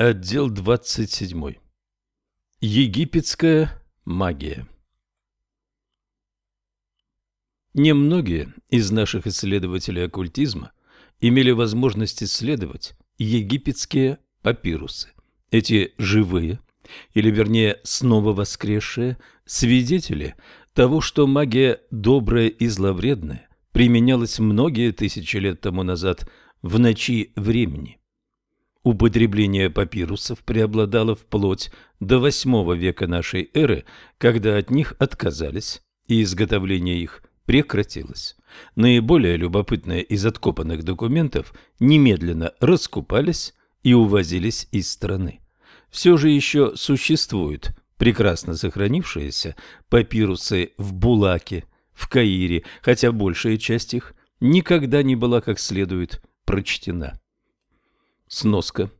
Отдел 27. Египетская магия. Немногие из наших исследователей оккультизма имели возможность исследовать египетские папирусы. Эти живые, или вернее снова воскресшие, свидетели того, что магия добрая и зловредная применялась многие тысячи лет тому назад в ночи времени. Употребление папирусов преобладало вплоть до VIII века нашей эры, когда от них отказались, и изготовление их прекратилось. Наиболее любопытные из откопанных документов немедленно раскупались и увозились из страны. Все же еще существуют прекрасно сохранившиеся папирусы в Булаке, в Каире, хотя большая часть их никогда не была как следует прочтена. Сноска.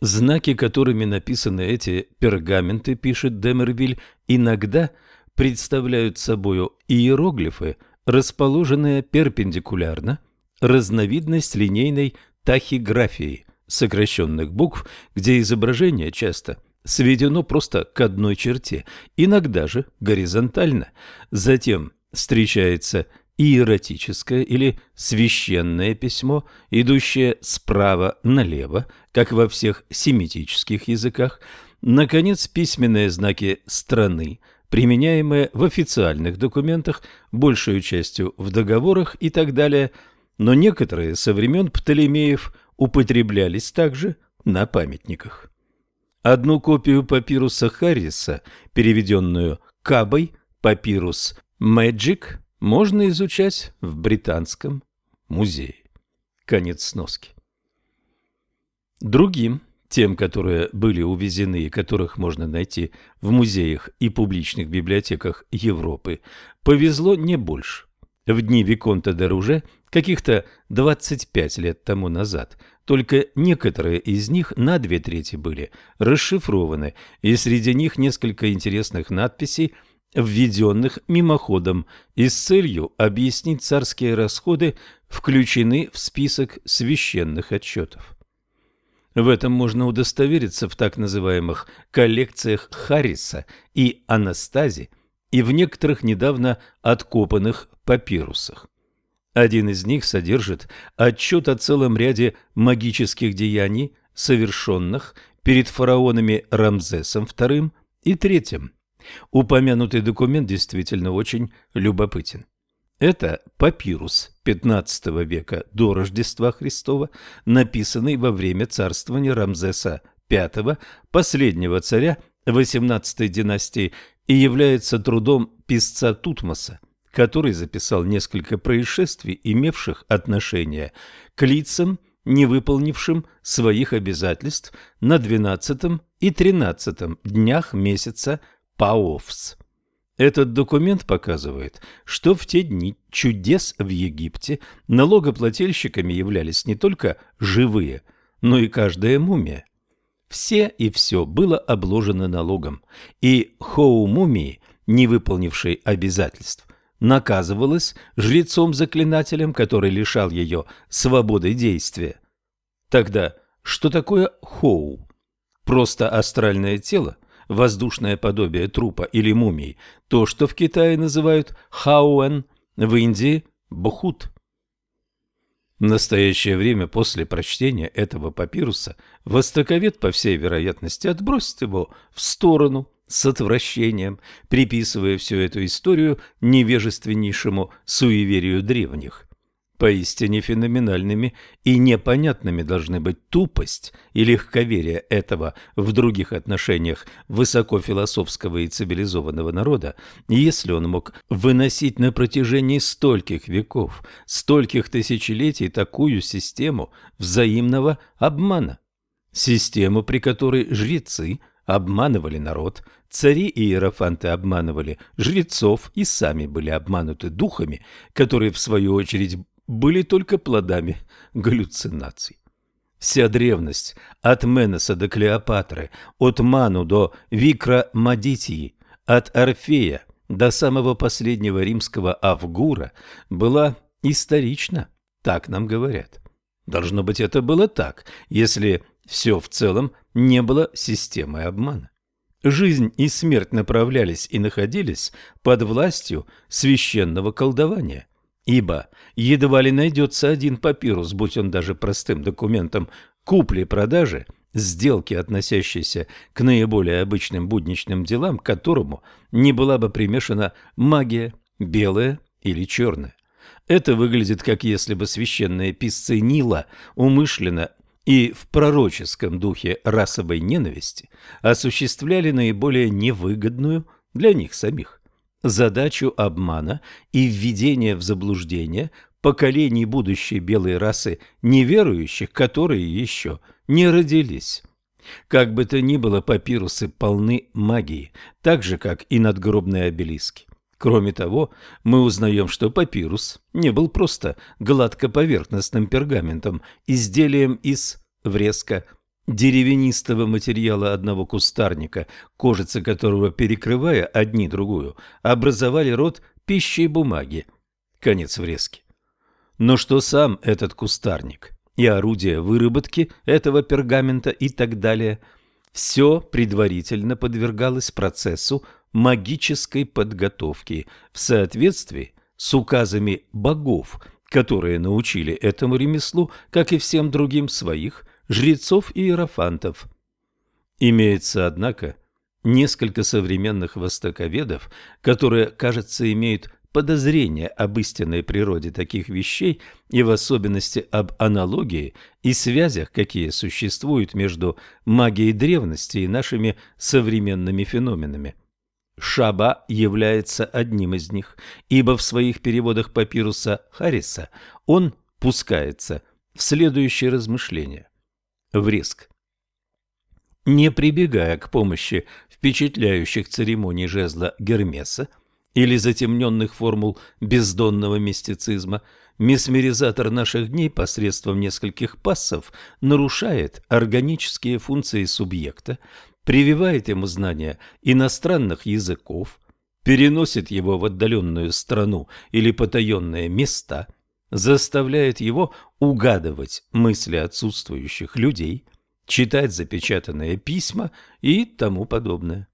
Знаки, которыми написаны эти пергаменты, пишет Демервиль, иногда представляют собою иероглифы, расположенные перпендикулярно, разновидность линейной тахиграфии, сокращенных букв, где изображение часто сведено просто к одной черте, иногда же горизонтально. Затем встречается иеротическое или священное письмо, идущее справа налево, как во всех семитических языках, наконец, письменные знаки страны, применяемые в официальных документах, большую частью в договорах и так далее, но некоторые со времен Птолемеев употреблялись также на памятниках. Одну копию папируса Харриса, переведенную Кабой, папирус Magic, можно изучать в Британском музее. Конец сноски. Другим, тем, которые были увезены и которых можно найти в музеях и публичных библиотеках Европы, повезло не больше. В дни Виконта де Руже, каких-то 25 лет тому назад, только некоторые из них на две трети были расшифрованы, и среди них несколько интересных надписей – введенных мимоходом и с целью объяснить царские расходы, включены в список священных отчетов. В этом можно удостовериться в так называемых коллекциях Харриса и Анастази и в некоторых недавно откопанных папирусах. Один из них содержит отчет о целом ряде магических деяний, совершенных перед фараонами Рамзесом II и III. Упомянутый документ действительно очень любопытен. Это папирус XV века до Рождества Христова, написанный во время царствования Рамзеса V, последнего царя XVIII династии, и является трудом писца Тутмоса, который записал несколько происшествий, имевших отношение к лицам, не выполнившим своих обязательств на 12 и 13 днях месяца Паовс. Этот документ показывает, что в те дни чудес в Египте налогоплательщиками являлись не только живые, но и каждая мумия. Все и все было обложено налогом, и хоу-мумии, не выполнившей обязательств, наказывалась жрецом-заклинателем, который лишал ее свободы действия. Тогда что такое хоу? Просто астральное тело – воздушное подобие трупа или мумии, то, что в Китае называют хауэн, в Индии – бхут. В настоящее время после прочтения этого папируса востоковед, по всей вероятности, отбросит его в сторону с отвращением, приписывая всю эту историю невежественнейшему суеверию древних. Поистине феноменальными и непонятными должны быть тупость и легковерие этого в других отношениях высокофилософского и цивилизованного народа, если он мог выносить на протяжении стольких веков, стольких тысячелетий такую систему взаимного обмана. Систему, при которой жрецы обманывали народ, цари и иерофанты обманывали жрецов и сами были обмануты духами, которые, в свою очередь, были только плодами галлюцинаций. Вся древность, от Менеса до Клеопатры, от Ману до Викра-Мадитии, от Орфея до самого последнего римского Авгура, была исторична, так нам говорят. Должно быть, это было так, если все в целом не было системой обмана. Жизнь и смерть направлялись и находились под властью священного колдования. Ибо едва ли найдется один папирус, будь он даже простым документом купли-продажи, сделки, относящиеся к наиболее обычным будничным делам, к которому не была бы примешана магия, белая или черная. Это выглядит как если бы священные писцы Нила умышленно и в пророческом духе расовой ненависти осуществляли наиболее невыгодную для них самих задачу обмана и введения в заблуждение поколений будущей белой расы неверующих, которые еще не родились. Как бы то ни было, папирусы полны магии, так же, как и надгробные обелиски. Кроме того, мы узнаем, что папирус не был просто гладкоповерхностным пергаментом, изделием из врезка деревянистого материала одного кустарника, кожица которого, перекрывая одни другую, образовали род пищи и бумаги. Конец врезки. Но что сам этот кустарник и орудие выработки этого пергамента и так далее, все предварительно подвергалось процессу магической подготовки в соответствии с указами богов, которые научили этому ремеслу, как и всем другим своих жрецов и иерофантов. Имеется, однако, несколько современных востоковедов, которые, кажется, имеют подозрение об истинной природе таких вещей и в особенности об аналогии и связях, какие существуют между магией древности и нашими современными феноменами. Шаба является одним из них, ибо в своих переводах папируса Харриса он пускается в следующее размышление. В риск. Не прибегая к помощи впечатляющих церемоний жезла Гермеса или затемненных формул бездонного мистицизма, месмеризатор наших дней посредством нескольких пассов нарушает органические функции субъекта, прививает ему знания иностранных языков, переносит его в отдаленную страну или потаенные места, заставляет его угадывать мысли отсутствующих людей, читать запечатанные письма и тому подобное.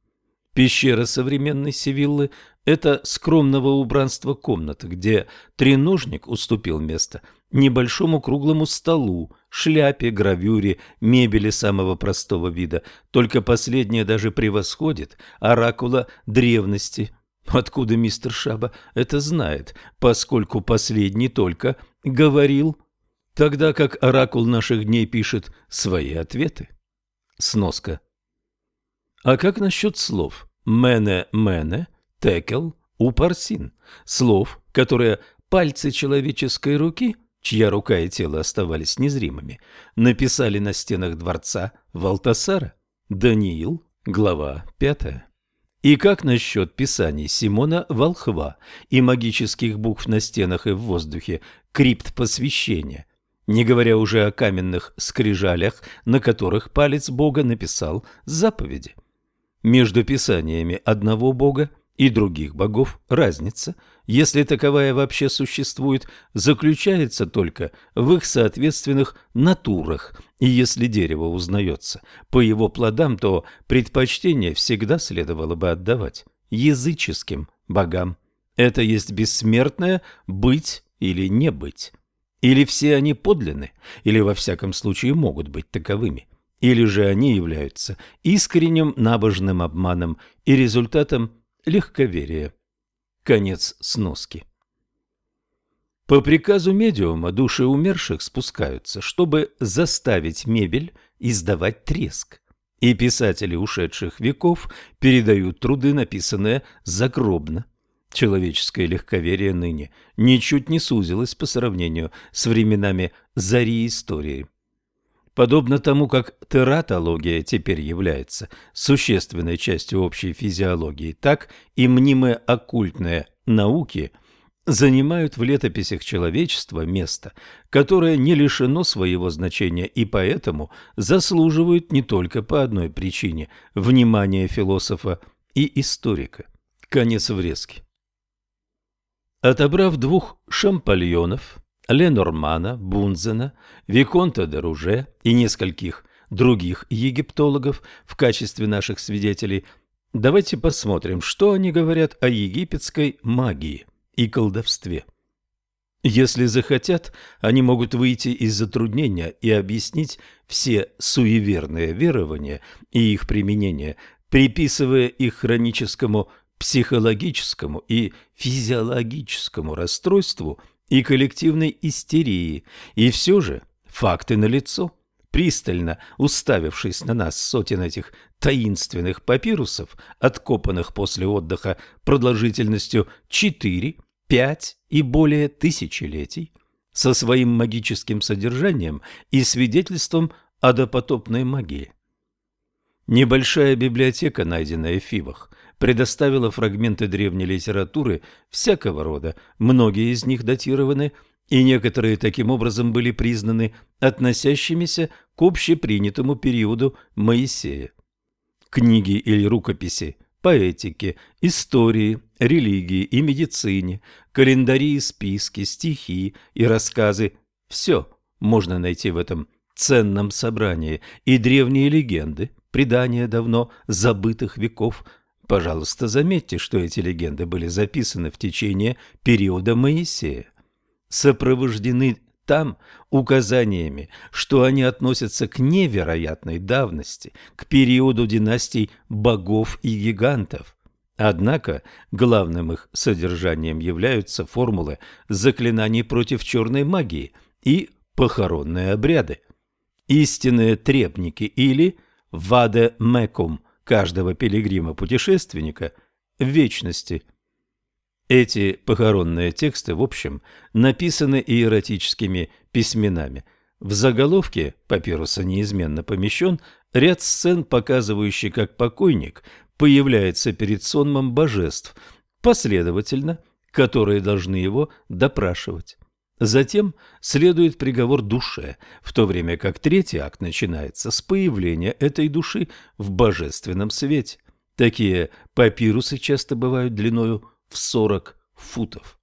Пещера современной Севиллы – это скромного убранства комната, где треножник уступил место небольшому круглому столу, шляпе, гравюре, мебели самого простого вида. Только последнее даже превосходит оракула древности. Откуда мистер Шаба это знает, поскольку последний только говорил, тогда как оракул наших дней пишет свои ответы. Сноска. А как насчет слов «мене-мене», «текел», «упарсин»? Слов, которые пальцы человеческой руки, чья рука и тело оставались незримыми, написали на стенах дворца Валтасара? Даниил, глава пятая. И как насчет писаний Симона Волхва и магических букв на стенах и в воздухе, крипт посвящения – не говоря уже о каменных скрижалях, на которых палец Бога написал заповеди. Между писаниями одного Бога и других богов разница, если таковая вообще существует, заключается только в их соответственных натурах, и если дерево узнается по его плодам, то предпочтение всегда следовало бы отдавать языческим богам. Это есть бессмертное «быть» или «не быть». Или все они подлинны, или во всяком случае могут быть таковыми, или же они являются искренним набожным обманом и результатом легковерия. Конец сноски. По приказу медиума души умерших спускаются, чтобы заставить мебель издавать треск. И писатели ушедших веков передают труды, написанные загробно. Человеческое легковерие ныне ничуть не сузилось по сравнению с временами зари истории. Подобно тому, как тератология теперь является существенной частью общей физиологии, так и мнимые оккультные науки занимают в летописях человечества место, которое не лишено своего значения и поэтому заслуживают не только по одной причине внимания философа и историка. Конец врезки. Отобрав двух шампальонов Ленормана, Бунзена, Виконта де Руже и нескольких других египтологов в качестве наших свидетелей, давайте посмотрим, что они говорят о египетской магии и колдовстве. Если захотят, они могут выйти из затруднения и объяснить все суеверные верования и их применение, приписывая их хроническому психологическому и физиологическому расстройству и коллективной истерии. И все же факты налицо. Пристально уставившись на нас сотен этих таинственных папирусов, откопанных после отдыха продолжительностью 4, 5 и более тысячелетий, со своим магическим содержанием и свидетельством о допотопной магии. Небольшая библиотека, найденная в Фивах, предоставила фрагменты древней литературы всякого рода, многие из них датированы, и некоторые таким образом были признаны относящимися к общепринятому периоду Моисея. Книги или рукописи по этике, истории, религии и медицине, календари и списки, стихи и рассказы – все можно найти в этом ценном собрании, и древние легенды, предания давно забытых веков – Пожалуйста, заметьте, что эти легенды были записаны в течение периода Моисея. Сопровождены там указаниями, что они относятся к невероятной давности, к периоду династий богов и гигантов. Однако главным их содержанием являются формулы заклинаний против черной магии и похоронные обряды. Истинные трепники или «ваде мекум» каждого пилигрима-путешественника в вечности. Эти похоронные тексты, в общем, написаны иеротическими письменами. В заголовке папируса неизменно помещен ряд сцен, показывающий, как покойник появляется перед сонмом божеств, последовательно, которые должны его допрашивать. Затем следует приговор душе, в то время как третий акт начинается с появления этой души в божественном свете. Такие папирусы часто бывают длиною в 40 футов.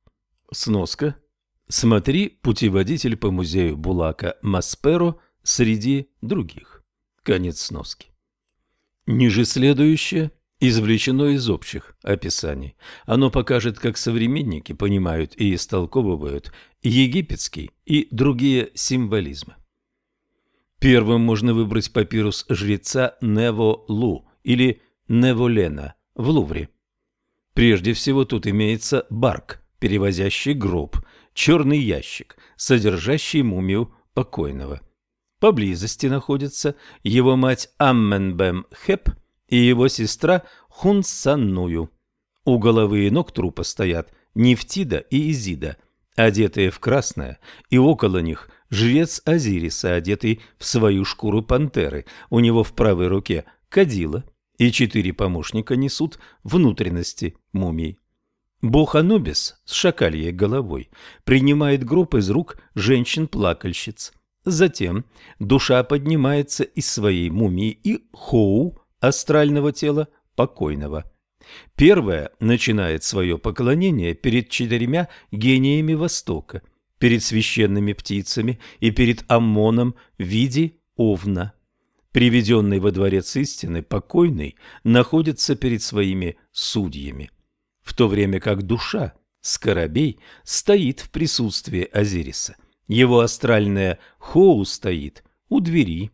Сноска. Смотри путеводитель по музею Булака Масперо среди других. Конец сноски. Ниже следующее извлечено из общих описаний. Оно покажет, как современники понимают и истолковывают египетский и другие символизмы. Первым можно выбрать папирус жреца Нево-Лу или Неволена в Лувре. Прежде всего тут имеется барк, перевозящий гроб, черный ящик, содержащий мумию покойного. Поблизости находится его мать Амменбем Хеп – и его сестра Хунсанную. У головы и ног трупа стоят Нефтида и Изида, одетые в красное, и около них жрец Азириса, одетый в свою шкуру пантеры. У него в правой руке кадила, и четыре помощника несут внутренности мумий. Бог Анубис с шакальей головой принимает гроб из рук женщин-плакальщиц. Затем душа поднимается из своей мумии, и Хоу астрального тела покойного. Первая начинает свое поклонение перед четырьмя гениями Востока, перед священными птицами и перед Аммоном в виде овна. Приведенный во дворец истины покойный находится перед своими судьями, в то время как душа, скоробей, стоит в присутствии Азириса. Его астральная Хоу стоит у двери.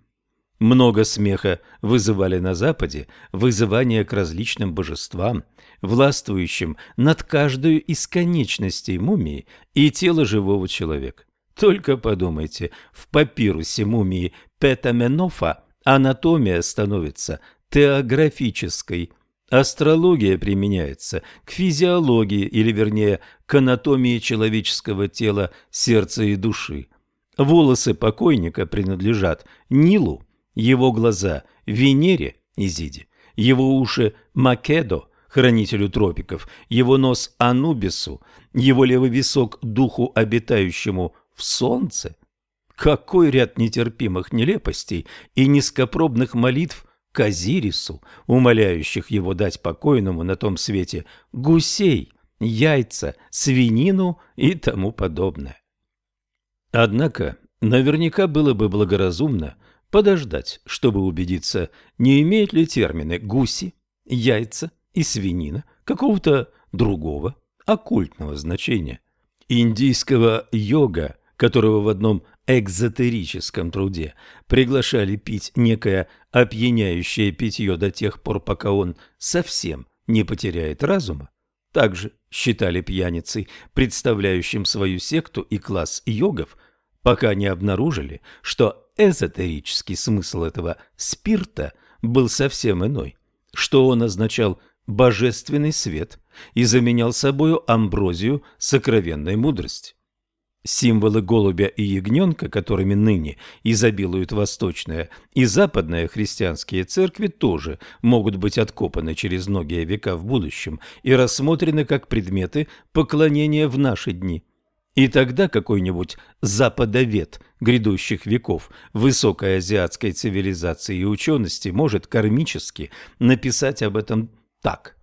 Много смеха вызывали на Западе вызывания к различным божествам, властвующим над каждой из конечностей мумии и тела живого человека. Только подумайте, в папирусе мумии Петаменофа анатомия становится теографической. Астрология применяется к физиологии, или вернее, к анатомии человеческого тела, сердца и души. Волосы покойника принадлежат Нилу, его глаза – Венере Изиде, его уши – Македо, хранителю тропиков, его нос – Анубису, его левый висок – духу, обитающему в солнце. Какой ряд нетерпимых нелепостей и низкопробных молитв к Азирису, умоляющих его дать покойному на том свете гусей, яйца, свинину и тому подобное. Однако, наверняка было бы благоразумно подождать, чтобы убедиться, не имеют ли термины «гуси», «яйца» и «свинина» какого-то другого оккультного значения. Индийского йога, которого в одном экзотерическом труде приглашали пить некое опьяняющее питье до тех пор, пока он совсем не потеряет разума, также считали пьяницей, представляющим свою секту и класс йогов, пока не обнаружили, что эзотерический смысл этого спирта был совсем иной, что он означал божественный свет и заменял собою амброзию сокровенной мудрости. Символы голубя и ягненка, которыми ныне изобилуют восточная и западная христианские церкви, тоже могут быть откопаны через многие века в будущем и рассмотрены как предметы поклонения в наши дни. И тогда какой-нибудь западовед грядущих веков высокой азиатской цивилизации и учености может кармически написать об этом так.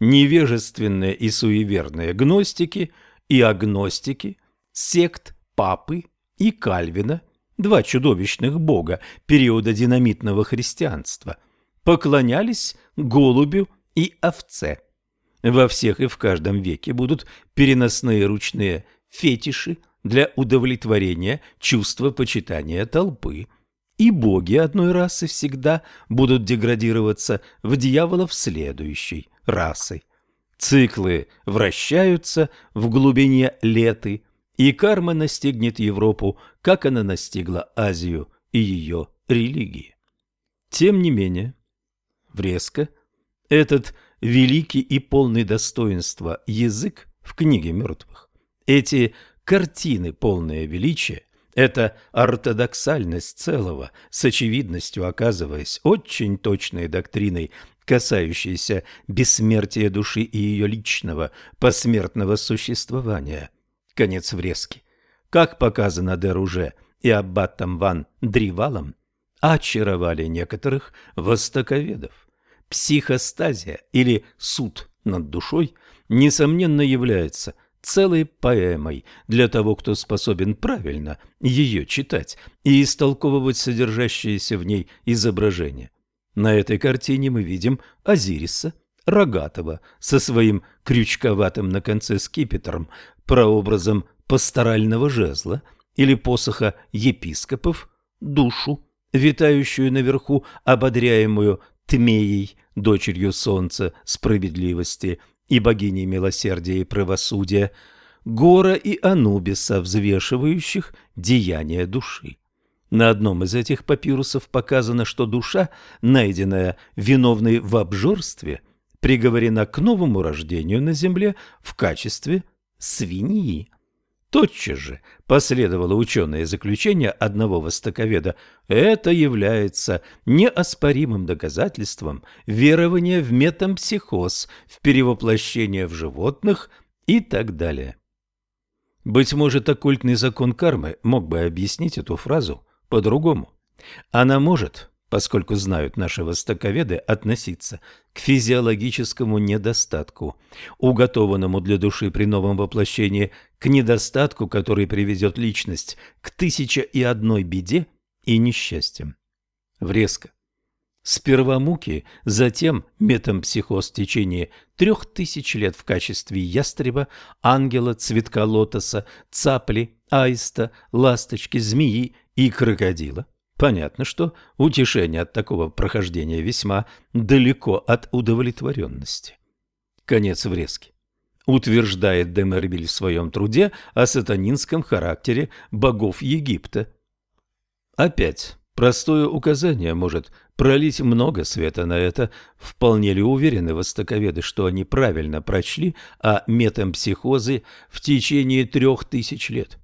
Невежественные и суеверные гностики и агностики – сект Папы и Кальвина, два чудовищных бога периода динамитного христианства, поклонялись голубю и овце. Во всех и в каждом веке будут переносные ручные фетиши для удовлетворения чувства почитания толпы, и боги одной расы всегда будут деградироваться в дьяволов следующей расы. Циклы вращаются в глубине леты, и карма настигнет Европу, как она настигла Азию и ее религии. Тем не менее, Врезко, этот великий и полный достоинства язык в книге мертвых, эти картины полное величия, эта ортодоксальность целого, с очевидностью оказываясь очень точной доктриной, касающейся бессмертия души и ее личного посмертного существования – Конец врезки. Как показано Деруже и аббатом Ван Дривалом, очаровали некоторых востоковедов. Психостазия или суд над душой, несомненно, является целой поэмой для того, кто способен правильно ее читать и истолковывать содержащиеся в ней изображения. На этой картине мы видим Азириса, рогатого, со своим крючковатым на конце скипетром, прообразом пасторального жезла или посоха епископов, душу, витающую наверху, ободряемую Тмеей, дочерью солнца, справедливости и богиней милосердия и правосудия, Гора и Анубиса, взвешивающих деяния души. На одном из этих папирусов показано, что душа, найденная виновной в обжорстве, приговорена к новому рождению на земле в качестве свиньи. Тотчас же последовало ученое заключение одного востоковеда. Это является неоспоримым доказательством верования в метампсихоз, в перевоплощение в животных и так далее. Быть может, оккультный закон кармы мог бы объяснить эту фразу по-другому. Она может поскольку знают наши востоковеды, относиться к физиологическому недостатку, уготованному для души при новом воплощении, к недостатку, который приведет личность к тысяча и одной беде и несчастьям. Врезко. Сперва муки, затем метампсихоз в течение трех тысяч лет в качестве ястреба, ангела, цветка лотоса, цапли, аиста, ласточки, змеи и крокодила – Понятно, что утешение от такого прохождения весьма далеко от удовлетворенности. Конец врезки. Утверждает Демервиль в своем труде о сатанинском характере богов Египта. Опять, простое указание может пролить много света на это. Вполне ли уверены востоковеды, что они правильно прочли о метампсихозе в течение трех тысяч лет?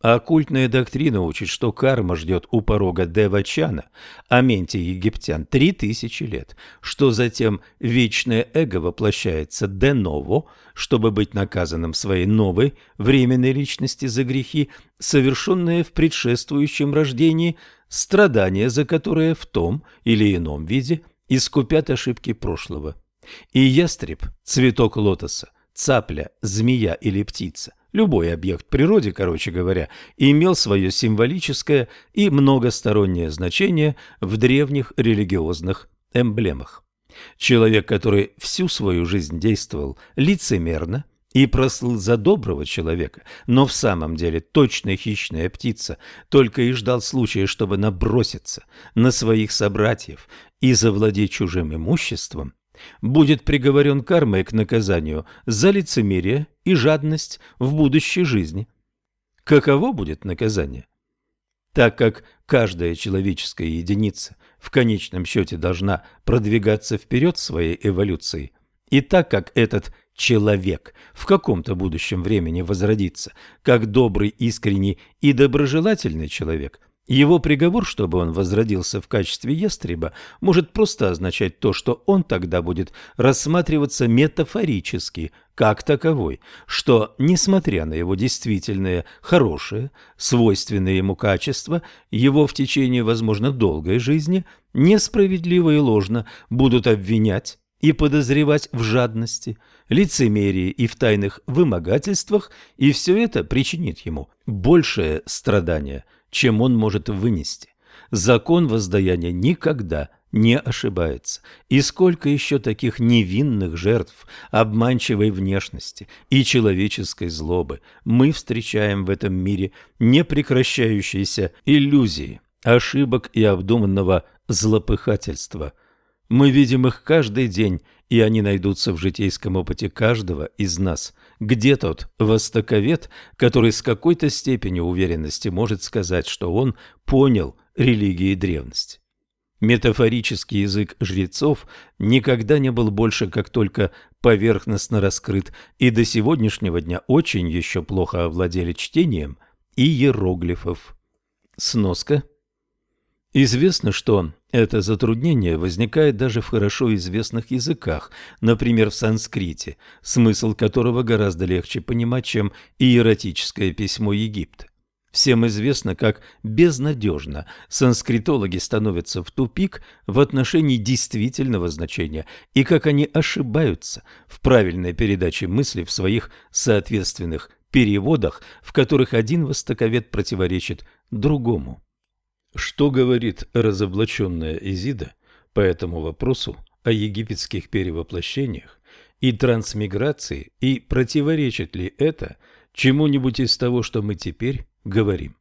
А оккультная доктрина учит, что карма ждет у порога Девачана, а менти египтян, три тысячи лет, что затем вечное эго воплощается де-ново, чтобы быть наказанным своей новой временной личности за грехи, совершенные в предшествующем рождении, страдания за которые в том или ином виде искупят ошибки прошлого. И ястреб, цветок лотоса, цапля, змея или птица любой объект в природе, короче говоря, имел свое символическое и многостороннее значение в древних религиозных эмблемах. Человек, который всю свою жизнь действовал лицемерно и прослыл за доброго человека, но в самом деле точно хищная птица, только и ждал случая, чтобы наброситься на своих собратьев и завладеть чужим имуществом, будет приговорен кармой к наказанию за лицемерие и жадность в будущей жизни. Каково будет наказание? Так как каждая человеческая единица в конечном счете должна продвигаться вперед своей эволюцией, и так как этот человек в каком-то будущем времени возродится как добрый, искренний и доброжелательный человек, его приговор, чтобы он возродился в качестве ястреба, может просто означать то, что он тогда будет рассматриваться метафорически, как таковой, что, несмотря на его действительные хорошие, свойственные ему качества, его в течение, возможно, долгой жизни несправедливо и ложно будут обвинять и подозревать в жадности, лицемерии и в тайных вымогательствах, и все это причинит ему большее страдание – чем он может вынести. Закон воздаяния никогда не ошибается. И сколько еще таких невинных жертв обманчивой внешности и человеческой злобы мы встречаем в этом мире непрекращающиеся иллюзии, ошибок и обдуманного злопыхательства. Мы видим их каждый день, и они найдутся в житейском опыте каждого из нас – где тот востоковед, который с какой-то степенью уверенности может сказать, что он понял религии древности? Метафорический язык жрецов никогда не был больше как только поверхностно раскрыт, и до сегодняшнего дня очень еще плохо овладели чтением иероглифов. Сноска – Известно, что это затруднение возникает даже в хорошо известных языках, например, в санскрите, смысл которого гораздо легче понимать, чем иеротическое письмо Египта. Всем известно, как безнадежно санскритологи становятся в тупик в отношении действительного значения и как они ошибаются в правильной передаче мысли в своих соответственных переводах, в которых один востоковед противоречит другому. Что говорит разоблаченная Изида по этому вопросу о египетских перевоплощениях и трансмиграции, и противоречит ли это чему-нибудь из того, что мы теперь говорим?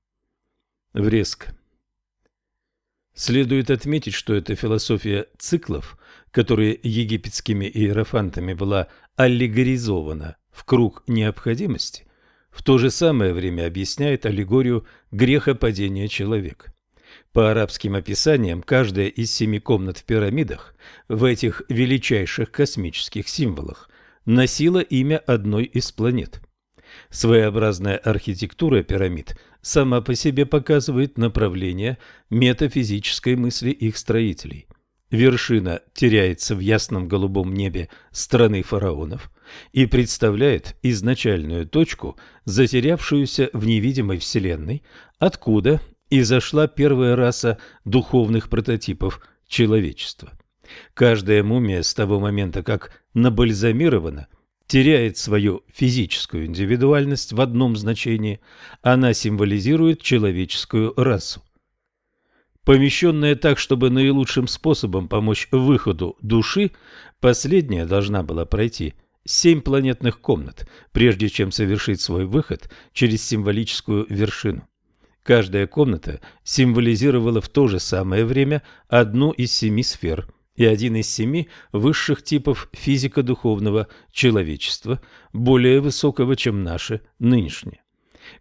Врезка. Следует отметить, что эта философия циклов, которая египетскими иерофантами была аллегоризована в круг необходимости, в то же самое время объясняет аллегорию грехопадения человека. По арабским описаниям, каждая из семи комнат в пирамидах, в этих величайших космических символах, носила имя одной из планет. Своеобразная архитектура пирамид сама по себе показывает направление метафизической мысли их строителей. Вершина теряется в ясном голубом небе страны фараонов и представляет изначальную точку, затерявшуюся в невидимой вселенной, откуда и зашла первая раса духовных прототипов человечества. Каждая мумия с того момента, как набальзамирована, теряет свою физическую индивидуальность в одном значении, она символизирует человеческую расу. Помещенная так, чтобы наилучшим способом помочь выходу души, последняя должна была пройти семь планетных комнат, прежде чем совершить свой выход через символическую вершину. Каждая комната символизировала в то же самое время одну из семи сфер и один из семи высших типов физико-духовного человечества, более высокого, чем наше нынешнее.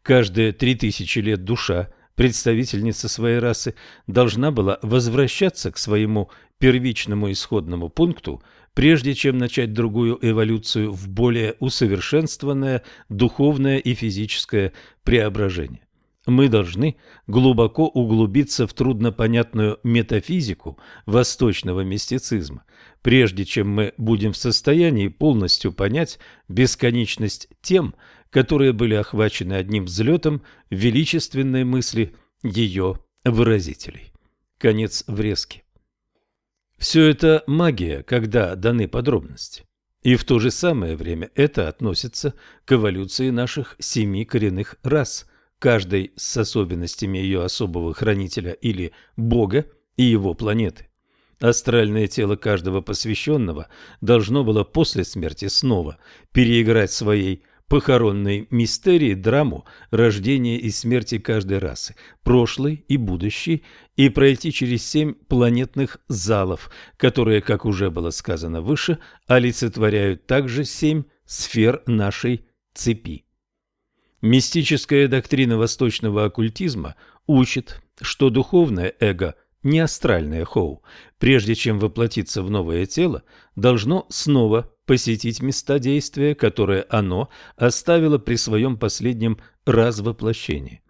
Каждые три тысячи лет душа, представительница своей расы, должна была возвращаться к своему первичному исходному пункту, прежде чем начать другую эволюцию в более усовершенствованное духовное и физическое преображение. Мы должны глубоко углубиться в труднопонятную метафизику восточного мистицизма, прежде чем мы будем в состоянии полностью понять бесконечность тем, которые были охвачены одним взлетом величественной мысли ее выразителей. Конец врезки. Все это магия, когда даны подробности. И в то же самое время это относится к эволюции наших семи коренных рас, каждой с особенностями ее особого хранителя или бога и его планеты. Астральное тело каждого посвященного должно было после смерти снова переиграть своей похоронной мистерии драму рождения и смерти каждой расы, прошлой и будущей, и пройти через семь планетных залов, которые, как уже было сказано выше, олицетворяют также семь сфер нашей цепи. Мистическая доктрина восточного оккультизма учит, что духовное эго – не астральное хоу, прежде чем воплотиться в новое тело, должно снова посетить места действия, которые оно оставило при своем последнем развоплощении.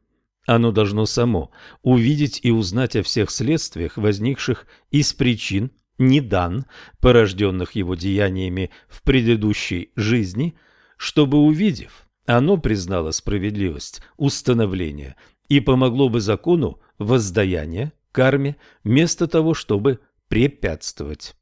Оно должно само увидеть и узнать о всех следствиях, возникших из причин, недан, порожденных его деяниями в предыдущей жизни, чтобы, увидев, оно признало справедливость установления и помогло бы закону воздаяния, карме, вместо того, чтобы препятствовать.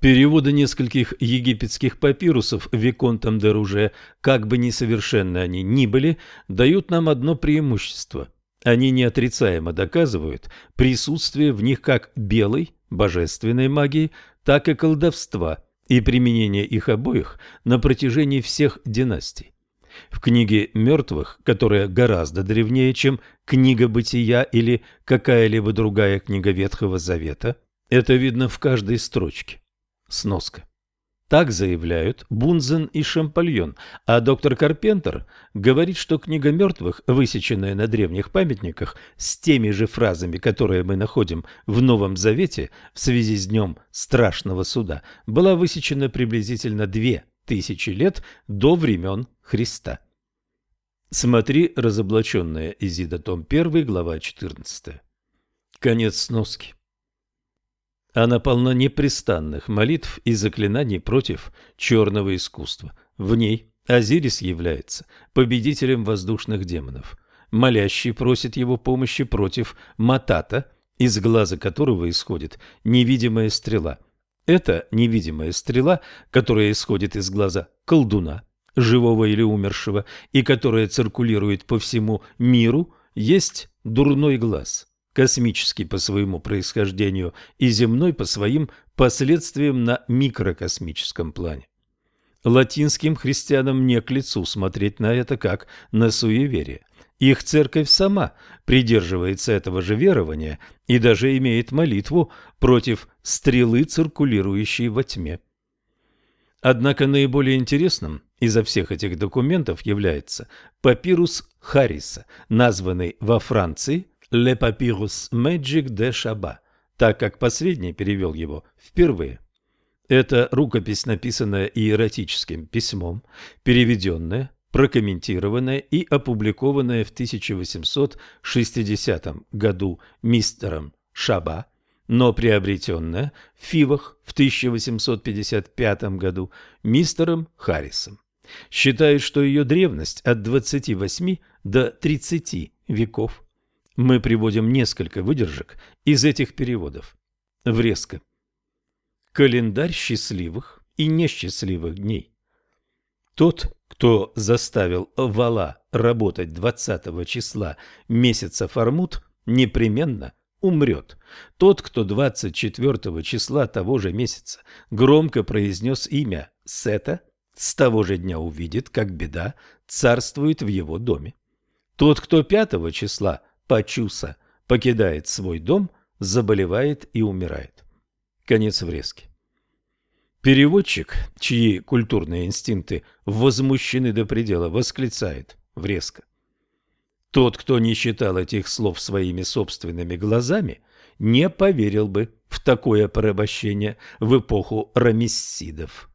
Переводы нескольких египетских папирусов Виконтом де Руже, как бы несовершенны они ни были, дают нам одно преимущество. Они неотрицаемо доказывают присутствие в них как белой, божественной магии, так и колдовства и применение их обоих на протяжении всех династий. В книге мертвых, которая гораздо древнее, чем книга бытия или какая-либо другая книга Ветхого Завета, это видно в каждой строчке. Сноска. Так заявляют Бунзен и Шампальон, а доктор Карпентер говорит, что книга мертвых, высеченная на древних памятниках с теми же фразами, которые мы находим в Новом Завете в связи с Днем Страшного Суда, была высечена приблизительно две тысячи лет до времен Христа. Смотри «Разоблаченная Изида», том 1, глава 14. Конец сноски. Она полна непрестанных молитв и заклинаний против черного искусства. В ней Азирис является победителем воздушных демонов. Молящий просит его помощи против Матата, из глаза которого исходит невидимая стрела. Это невидимая стрела, которая исходит из глаза колдуна, живого или умершего, и которая циркулирует по всему миру, есть дурной глаз – космический по своему происхождению и земной по своим последствиям на микрокосмическом плане. Латинским христианам не к лицу смотреть на это как на суеверие. Их церковь сама придерживается этого же верования и даже имеет молитву против стрелы, циркулирующей во тьме. Однако наиболее интересным изо всех этих документов является папирус Харриса, названный во Франции «Le Papyrus Magic de Chabat», так как последний перевел его впервые. Это рукопись, написанная иеротическим письмом, переведенная, прокомментированная и опубликованная в 1860 году мистером Шаба, но приобретенная в Фивах в 1855 году мистером Харрисом. Считают, что ее древность от 28 до 30 веков. Мы приводим несколько выдержек из этих переводов. Врезка. Календарь счастливых и несчастливых дней. Тот, кто заставил вала работать 20 числа месяца Фармут, непременно умрет. Тот, кто 24 числа того же месяца громко произнес имя Сета, с того же дня увидит, как беда царствует в его доме. Тот, кто 5 числа Пачуса покидает свой дом, заболевает и умирает. Конец врезки. Переводчик, чьи культурные инстинкты возмущены до предела, восклицает врезко. Тот, кто не считал этих слов своими собственными глазами, не поверил бы в такое порабощение в эпоху рамессидов.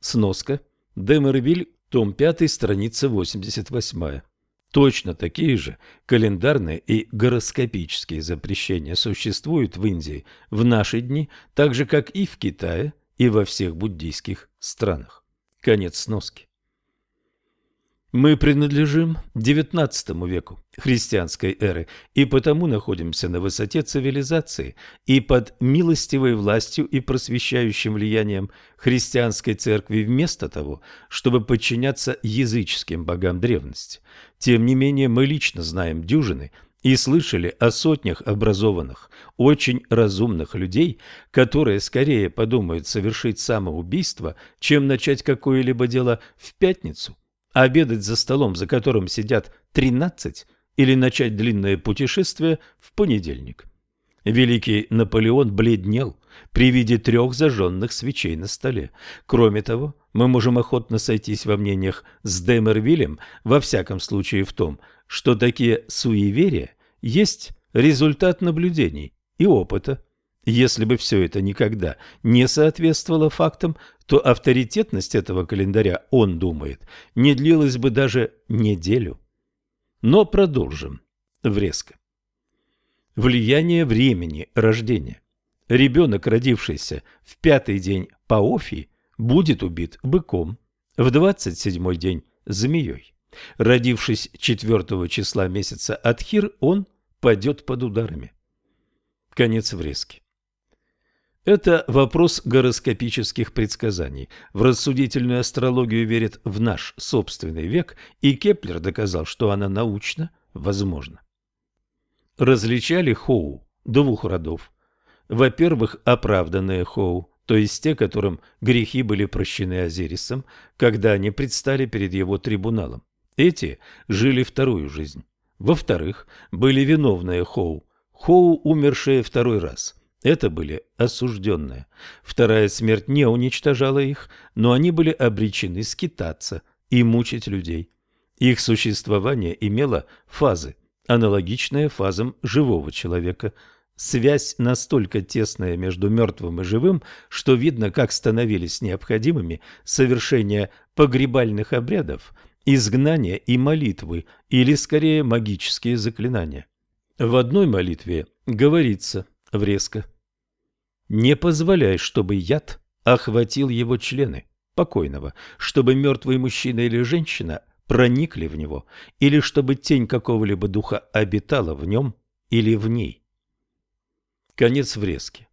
Сноска. Демервиль, том 5, страница 88. Точно такие же календарные и гороскопические запрещения существуют в Индии в наши дни, так же, как и в Китае и во всех буддийских странах. Конец сноски. Мы принадлежим XIX веку христианской эры и потому находимся на высоте цивилизации и под милостивой властью и просвещающим влиянием христианской церкви вместо того, чтобы подчиняться языческим богам древности. Тем не менее, мы лично знаем дюжины и слышали о сотнях образованных, очень разумных людей, которые скорее подумают совершить самоубийство, чем начать какое-либо дело в пятницу – обедать за столом, за которым сидят тринадцать, или начать длинное путешествие в понедельник. Великий Наполеон бледнел при виде трех зажженных свечей на столе. Кроме того, мы можем охотно сойтись во мнениях с Демервилем, во всяком случае в том, что такие суеверия есть результат наблюдений и опыта. Если бы все это никогда не соответствовало фактам, то авторитетность этого календаря, он думает, не длилась бы даже неделю. Но продолжим врезко. Влияние времени рождения. Ребенок, родившийся в пятый день Паофии, будет убит быком, в двадцать седьмой день – змеей. Родившись четвертого числа месяца Адхир, он падет под ударами. Конец врезки. Это вопрос гороскопических предсказаний. В рассудительную астрологию верят в наш собственный век, и Кеплер доказал, что она научно возможна. Различали Хоу двух родов. Во-первых, оправданные Хоу, то есть те, которым грехи были прощены Азирисом, когда они предстали перед его трибуналом. Эти жили вторую жизнь. Во-вторых, были виновные Хоу, Хоу, умершие второй раз – это были осужденные. Вторая смерть не уничтожала их, но они были обречены скитаться и мучить людей. Их существование имело фазы, аналогичные фазам живого человека. Связь настолько тесная между мертвым и живым, что видно, как становились необходимыми совершение погребальных обрядов, изгнания и молитвы, или скорее магические заклинания. В одной молитве говорится – врезко. Не позволяй, чтобы яд охватил его члены покойного, чтобы мертвый мужчина или женщина проникли в него, или чтобы тень какого-либо духа обитала в нем или в ней. Конец врезки.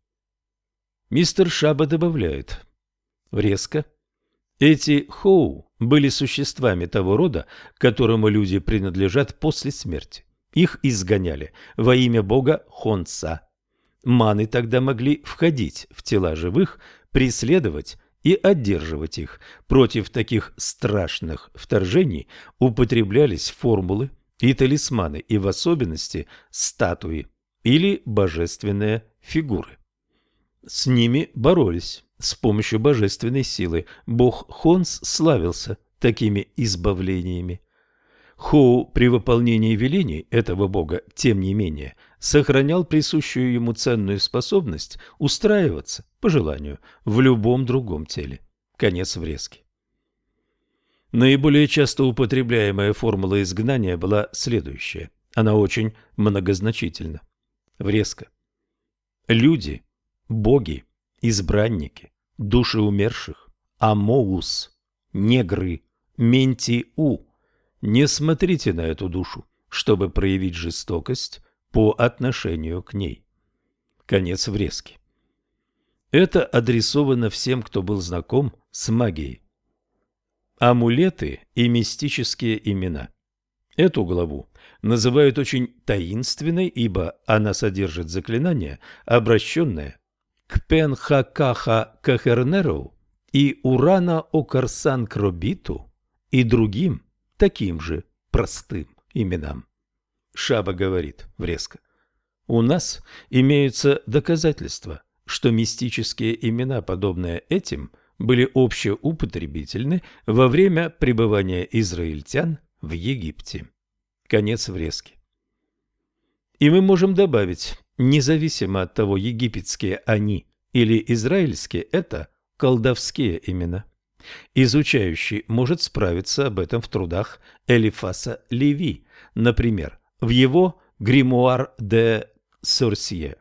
Мистер Шаба добавляет. Врезка. Эти хоу были существами того рода, которому люди принадлежат после смерти. Их изгоняли во имя бога Хонца Маны тогда могли входить в тела живых, преследовать и одерживать их. Против таких страшных вторжений употреблялись формулы и талисманы, и в особенности статуи или божественные фигуры. С ними боролись с помощью божественной силы. Бог Хонс славился такими избавлениями. Хоу при выполнении велений этого бога, тем не менее, сохранял присущую ему ценную способность устраиваться, по желанию, в любом другом теле. Конец врезки. Наиболее часто употребляемая формула изгнания была следующая. Она очень многозначительна. Врезка. Люди, боги, избранники, души умерших, амоус, негры, ментиу – не смотрите на эту душу, чтобы проявить жестокость по отношению к ней. Конец врезки. Это адресовано всем, кто был знаком с магией. Амулеты и мистические имена. Эту главу называют очень таинственной, ибо она содержит заклинания, обращенные к Пенхакаха Кахернеру и Урана Окарсан Кробиту и другим таким же простым именам. Шаба говорит врезко. У нас имеются доказательства, что мистические имена, подобные этим, были общеупотребительны во время пребывания израильтян в Египте. Конец врезки. И мы можем добавить, независимо от того, египетские они или израильские, это колдовские имена. Изучающий может справиться об этом в трудах Элифаса Леви, например, в его «Гримуар де Сорсье».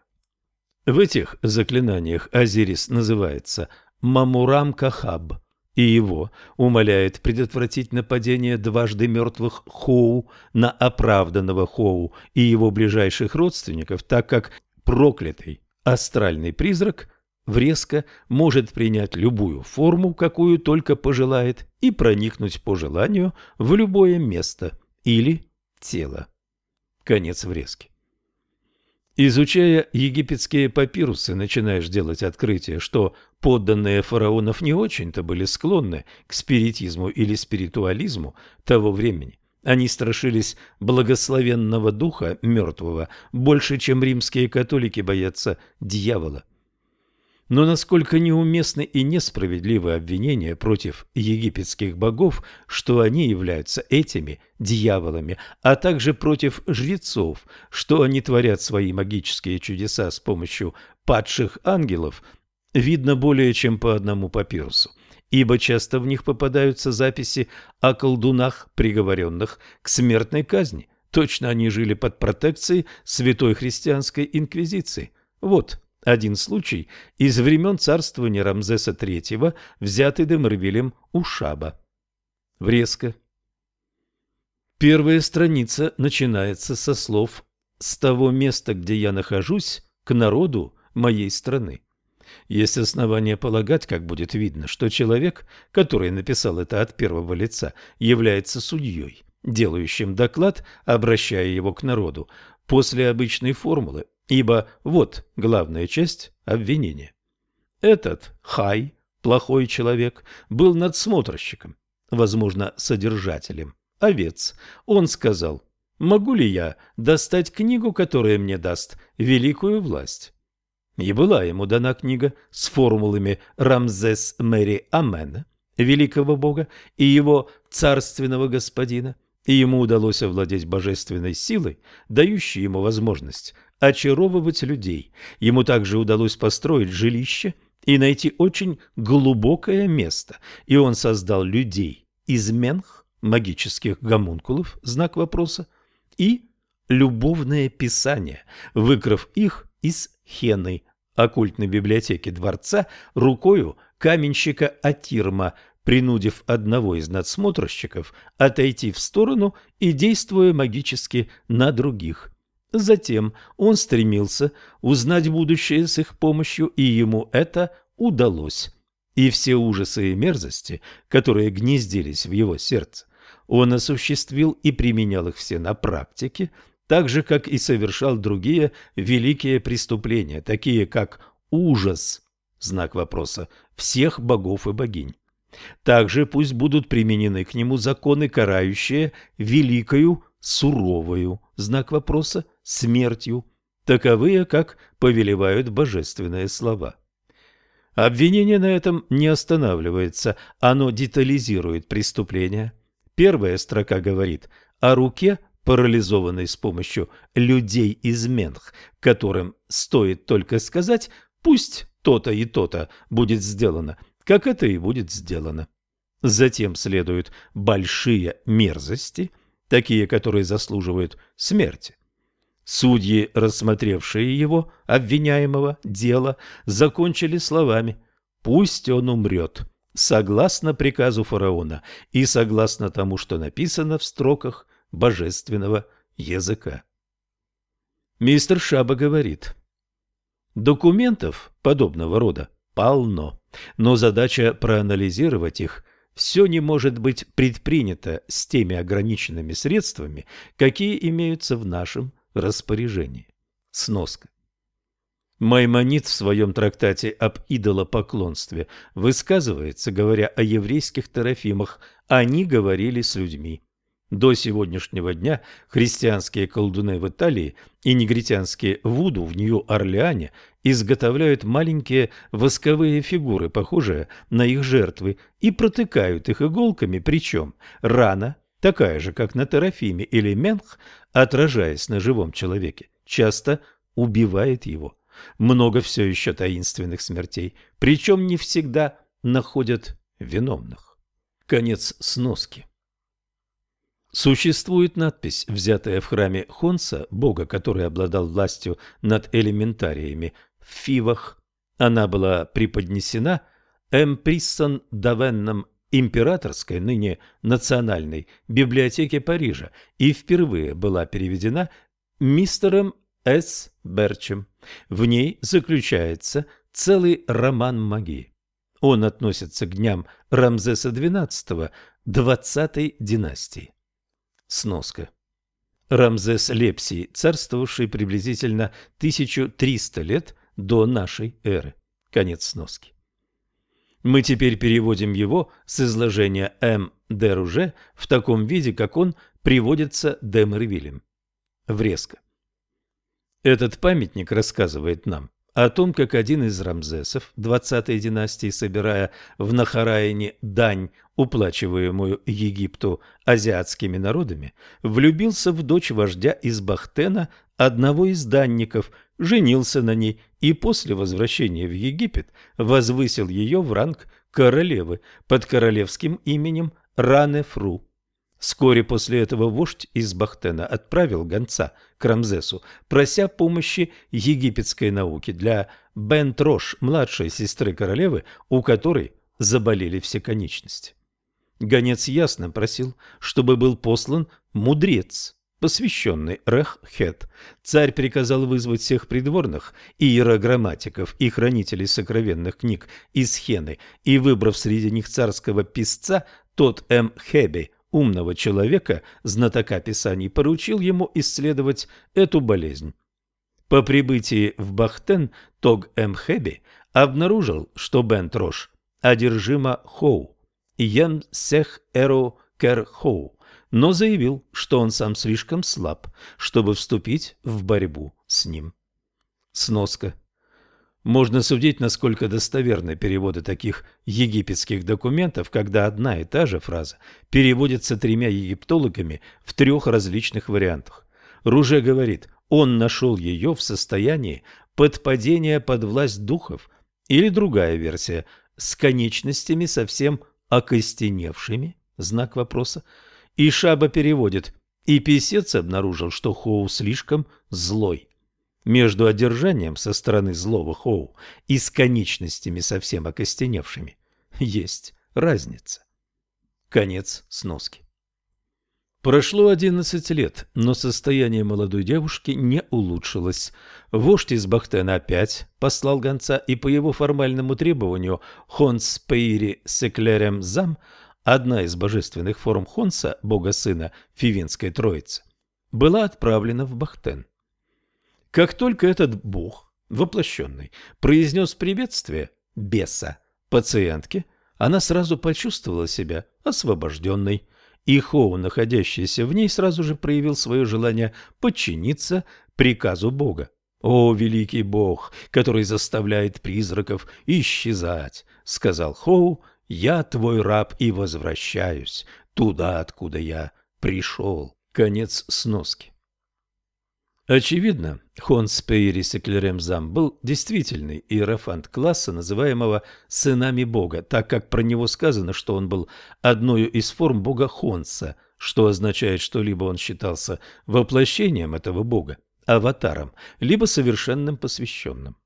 В этих заклинаниях Азирис называется Мамурам Кахаб, и его умоляет предотвратить нападение дважды мертвых Хоу на оправданного Хоу и его ближайших родственников, так как проклятый астральный призрак врезко может принять любую форму, какую только пожелает, и проникнуть по желанию в любое место или тело. Конец врезки. Изучая египетские папирусы, начинаешь делать открытие, что подданные фараонов не очень-то были склонны к спиритизму или спиритуализму того времени. Они страшились благословенного духа мертвого больше, чем римские католики боятся дьявола. Но насколько неуместны и несправедливы обвинения против египетских богов, что они являются этими дьяволами, а также против жрецов, что они творят свои магические чудеса с помощью падших ангелов, видно более чем по одному папирусу ибо часто в них попадаются записи о колдунах, приговоренных к смертной казни. Точно они жили под протекцией Святой Христианской Инквизиции. Вот один случай из времен царствования Рамзеса III, взятый Демервилем у Шаба. Врезка. Первая страница начинается со слов «С того места, где я нахожусь, к народу моей страны». Есть основания полагать, как будет видно, что человек, который написал это от первого лица, является судьей, делающим доклад, обращая его к народу, после обычной формулы Ибо вот главная часть обвинения. Этот Хай, плохой человек, был надсмотрщиком, возможно, содержателем овец. Он сказал, могу ли я достать книгу, которая мне даст великую власть? И была ему дана книга с формулами Рамзес Мэри Амена, великого бога, и его царственного господина, и ему удалось овладеть божественной силой, дающей ему возможность очаровывать людей. Ему также удалось построить жилище и найти очень глубокое место, и он создал людей из менх, магических гомункулов, знак вопроса, и любовное писание, выкрав их из хены, оккультной библиотеки дворца, рукою каменщика Атирма, принудив одного из надсмотрщиков отойти в сторону и действуя магически на других. Затем он стремился узнать будущее с их помощью, и ему это удалось. И все ужасы и мерзости, которые гнездились в его сердце, он осуществил и применял их все на практике, так же, как и совершал другие великие преступления, такие как ужас, знак вопроса, всех богов и богинь. Также пусть будут применены к нему законы, карающие великою суровою, знак вопроса, смертью, таковые, как повелевают божественные слова. Обвинение на этом не останавливается, оно детализирует преступление. Первая строка говорит о руке, парализованной с помощью людей из Менх, которым стоит только сказать «пусть то-то и то-то будет сделано», как это и будет сделано. Затем следуют большие мерзости – такие, которые заслуживают смерти. Судьи, рассмотревшие его, обвиняемого, дело, закончили словами «Пусть он умрет» согласно приказу фараона и согласно тому, что написано в строках божественного языка. Мистер Шаба говорит, документов подобного рода полно, но задача проанализировать их все не может быть предпринято с теми ограниченными средствами, какие имеются в нашем распоряжении. Сноска. Маймонид в своем трактате об идолопоклонстве высказывается, говоря о еврейских терафимах, они говорили с людьми. До сегодняшнего дня христианские колдуны в Италии и негритянские вуду в Нью-Орлеане изготовляют маленькие восковые фигуры, похожие на их жертвы, и протыкают их иголками, причем рана, такая же, как на терафиме или менх, отражаясь на живом человеке, часто убивает его. Много все еще таинственных смертей, причем не всегда находят виновных. Конец сноски. Существует надпись, взятая в храме Хонса, бога, который обладал властью над элементариями, в Фивах. Она была преподнесена Эмприссон Давенном императорской, ныне национальной библиотеке Парижа и впервые была переведена мистером С. Берчем. В ней заключается целый роман магии. Он относится к дням Рамзеса XII, 20 династии. Сноска. Рамзес Лепсий, царствовавший приблизительно 1300 лет до нашей эры. Конец сноски. Мы теперь переводим его с изложения М. де Руже в таком виде, как он приводится Демервилем. Врезка. Этот памятник рассказывает нам о том, как один из Рамзесов 20-й династии, собирая в Нахараине дань, уплачиваемую Египту азиатскими народами, влюбился в дочь вождя из Бахтена, одного из данников, женился на ней и после возвращения в Египет возвысил ее в ранг королевы под королевским именем Ранефру. Вскоре после этого вождь из Бахтена отправил гонца к Рамзесу, прося помощи египетской науки для Бентрош, младшей сестры королевы, у которой заболели все конечности. Гонец ясно просил, чтобы был послан мудрец, посвященный Реххет. Царь приказал вызвать всех придворных, иерограмматиков и хранителей сокровенных книг из Хены, и, выбрав среди них царского писца, тот М. Хеби, умного человека, знатока писаний, поручил ему исследовать эту болезнь. По прибытии в Бахтен Тог Эмхеби обнаружил, что Бентрош одержима Хоу, Йен Сех Эру Кер Хоу, но заявил, что он сам слишком слаб, чтобы вступить в борьбу с ним. Сноска. Можно судить, насколько достоверны переводы таких египетских документов, когда одна и та же фраза переводится тремя египтологами в трех различных вариантах. Руже говорит, он нашел ее в состоянии подпадения под власть духов, или другая версия, с конечностями совсем окостеневшими, знак вопроса, и Шаба переводит, и писец обнаружил, что Хоу слишком злой. Между одержанием со стороны злого Хоу и с конечностями совсем окостеневшими есть разница. Конец сноски. Прошло одиннадцать лет, но состояние молодой девушки не улучшилось. Вождь из Бахтена опять послал гонца, и по его формальному требованию Хонс Пейри Секлерем Зам, одна из божественных форм Хонса, бога-сына Фивинской Троицы, была отправлена в Бахтен. Как только этот бог, воплощенный, произнес приветствие беса пациентке, она сразу почувствовала себя освобожденной, и Хоу, находящийся в ней, сразу же проявил свое желание подчиниться приказу Бога. «О, великий Бог, который заставляет призраков исчезать!» — сказал Хоу, — «я твой раб и возвращаюсь туда, откуда я пришел». Конец сноски. Очевидно, Хонс Пейрис Эклеремзам был действительный иерофант класса, называемого «сынами Бога», так как про него сказано, что он был одной из форм бога Хонса, что означает, что либо он считался воплощением этого бога, аватаром, либо совершенным посвященным.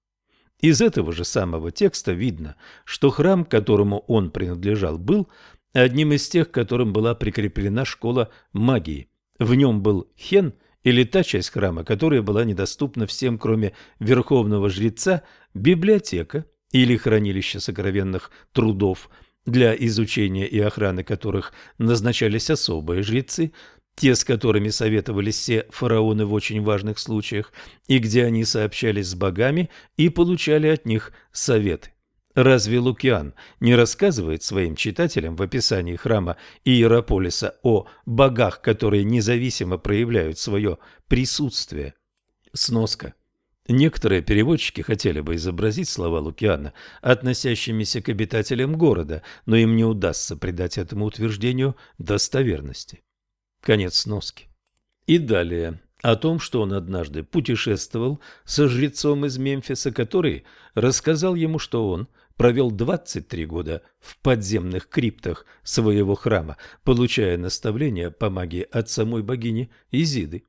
Из этого же самого текста видно, что храм, которому он принадлежал, был одним из тех, которым была прикреплена школа магии. В нем был Хен – или та часть храма, которая была недоступна всем, кроме верховного жреца, библиотека или хранилище сокровенных трудов, для изучения и охраны которых назначались особые жрецы, те, с которыми советовались все фараоны в очень важных случаях, и где они сообщались с богами и получали от них советы. Разве Лукиан не рассказывает своим читателям в описании храма Иерополиса о богах, которые независимо проявляют свое присутствие? Сноска. Некоторые переводчики хотели бы изобразить слова Лукиана, относящимися к обитателям города, но им не удастся придать этому утверждению достоверности. Конец сноски. И далее о том, что он однажды путешествовал со жрецом из Мемфиса, который рассказал ему, что он провел 23 года в подземных криптах своего храма, получая наставления по магии от самой богини Изиды.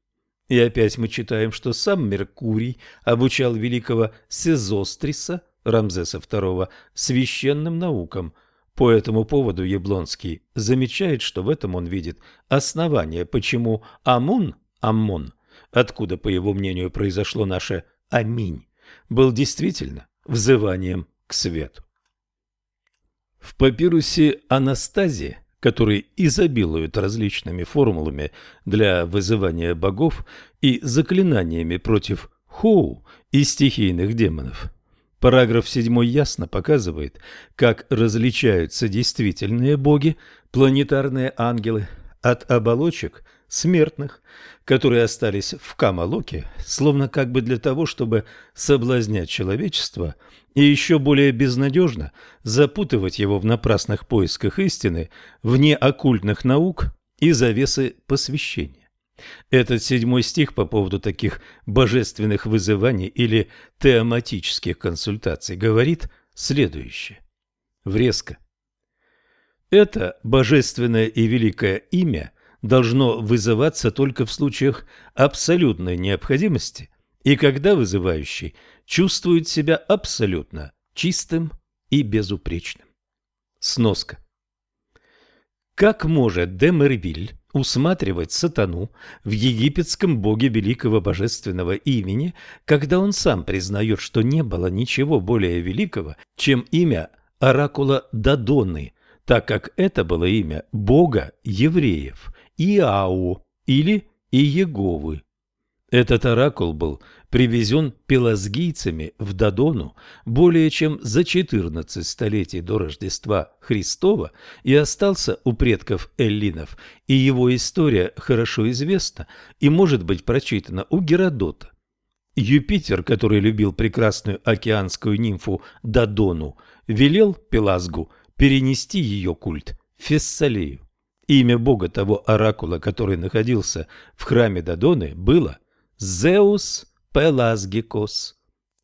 И опять мы читаем, что сам Меркурий обучал великого Сезостриса Рамзеса II священным наукам. По этому поводу Яблонский замечает, что в этом он видит основание, почему Амун, Аммон, откуда, по его мнению, произошло наше «Аминь», был действительно взыванием к свету. В папирусе Анастазии, который изобилует различными формулами для вызывания богов и заклинаниями против Хоу и стихийных демонов, Параграф 7 ясно показывает, как различаются действительные боги, планетарные ангелы, от оболочек смертных, которые остались в Камалоке, словно как бы для того, чтобы соблазнять человечество и еще более безнадежно запутывать его в напрасных поисках истины вне оккультных наук и завесы посвящения. Этот седьмой стих по поводу таких божественных вызываний или теоматических консультаций говорит следующее. Врезко. Это божественное и великое имя должно вызываться только в случаях абсолютной необходимости и когда вызывающий чувствует себя абсолютно чистым и безупречным. Сноска. Как может Демервиль усматривать сатану в египетском боге великого божественного имени, когда он сам признает, что не было ничего более великого, чем имя оракула Дадоны, так как это было имя бога евреев, Иау или Иеговы. Этот оракул был привезен пелазгийцами в Дадону более чем за 14 столетий до Рождества Христова и остался у предков эллинов, и его история хорошо известна и может быть прочитана у Геродота. Юпитер, который любил прекрасную океанскую нимфу Дадону, велел Пелазгу перенести ее культ в Фессалию. Имя бога того оракула, который находился в храме Дадоны, было Зеус Пелазгикос,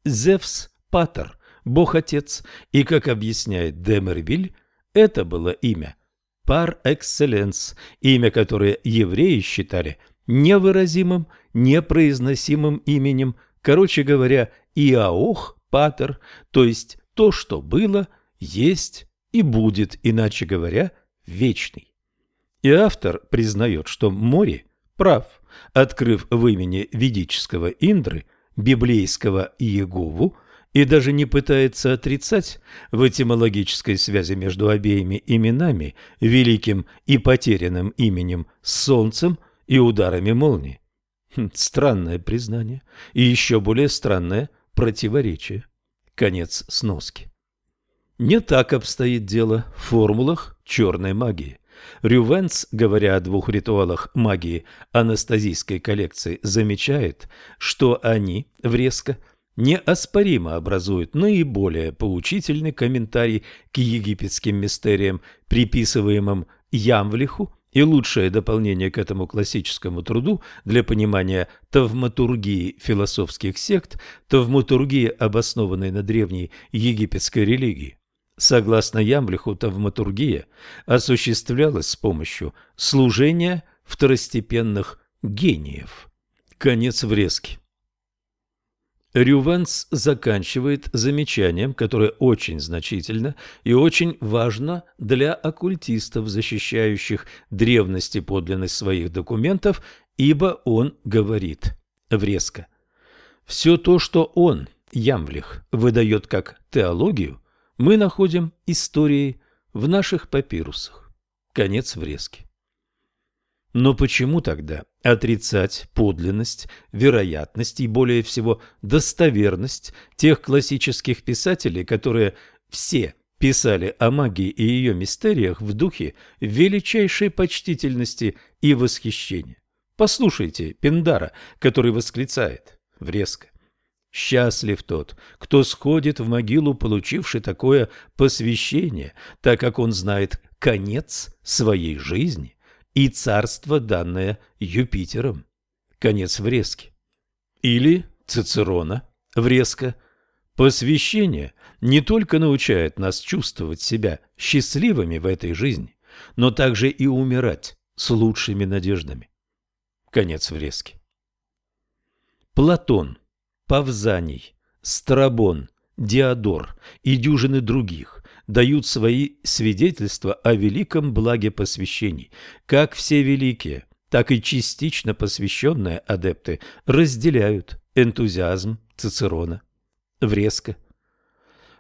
Зевс Патер, бог-отец, и, как объясняет Демервиль, это было имя пар экселленс, имя, которое евреи считали невыразимым, непроизносимым именем, короче говоря, Иаох Патер, то есть то, что было, есть и будет, иначе говоря, вечный. И автор признает, что море прав – открыв в имени ведического Индры библейского Иегову, и даже не пытается отрицать в этимологической связи между обеими именами, великим и потерянным именем Солнцем и ударами молнии. Хм, странное признание и еще более странное противоречие. Конец сноски. Не так обстоит дело в формулах черной магии. Рювенс, говоря о двух ритуалах магии анастазийской коллекции, замечает, что они, врезко, неоспоримо образуют наиболее поучительный комментарий к египетским мистериям, приписываемым Ямвлиху, и лучшее дополнение к этому классическому труду для понимания тавматургии философских сект, тавматургии, обоснованной на древней египетской религии. Согласно Ямблиху, тавматургия осуществлялась с помощью служения второстепенных гениев. Конец врезки. Рювенс заканчивает замечанием, которое очень значительно и очень важно для оккультистов, защищающих древность и подлинность своих документов, ибо он говорит врезко. Все то, что он, Ямвлих, выдает как теологию, мы находим истории в наших папирусах. Конец врезки. Но почему тогда отрицать подлинность, вероятность и более всего достоверность тех классических писателей, которые все писали о магии и ее мистериях в духе величайшей почтительности и восхищения? Послушайте Пиндара, который восклицает врезко. Счастлив тот, кто сходит в могилу, получивший такое посвящение, так как он знает конец своей жизни и царство, данное Юпитером. Конец врезки. Или Цицерона врезка. Посвящение не только научает нас чувствовать себя счастливыми в этой жизни, но также и умирать с лучшими надеждами. Конец врезки. Платон – Павзаний, Страбон, Диодор и дюжины других дают свои свидетельства о великом благе посвящений. Как все великие, так и частично посвященные адепты разделяют энтузиазм Цицерона. Врезко.